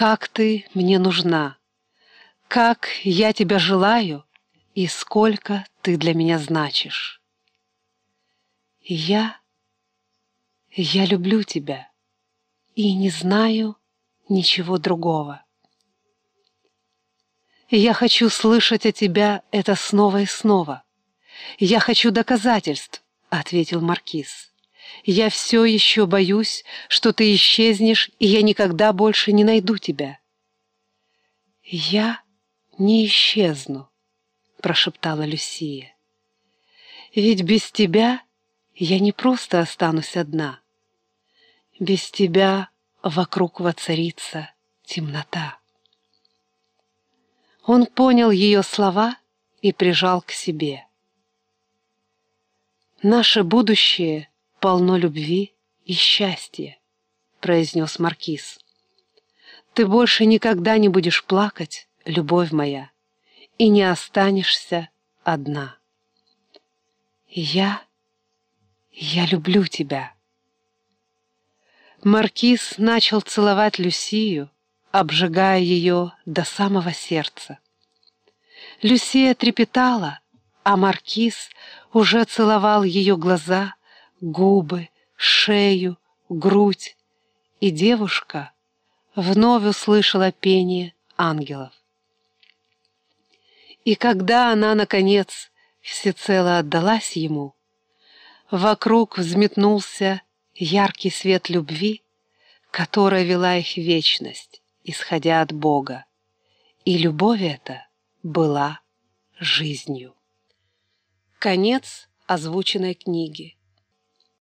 как ты мне нужна, как я тебя желаю и сколько ты для меня значишь. Я, я люблю тебя и не знаю ничего другого. Я хочу слышать от тебя это снова и снова. Я хочу доказательств, — ответил Маркиз. Я все еще боюсь, что ты исчезнешь, и я никогда больше не найду тебя. Я не исчезну, — прошептала Люсия. Ведь без тебя я не просто останусь одна. Без тебя вокруг воцарится темнота. Он понял ее слова и прижал к себе. «Наше будущее полно любви и счастья», — произнес Маркиз. «Ты больше никогда не будешь плакать, любовь моя, и не останешься одна. Я, я люблю тебя». Маркиз начал целовать Люсию, обжигая ее до самого сердца. Люсия трепетала, а Маркиз уже целовал ее глаза, губы, шею, грудь, и девушка вновь услышала пение ангелов. И когда она, наконец, всецело отдалась ему, вокруг взметнулся яркий свет любви, которая вела их в вечность, исходя от Бога. И любовь эта была жизнью. Конец озвученной книги.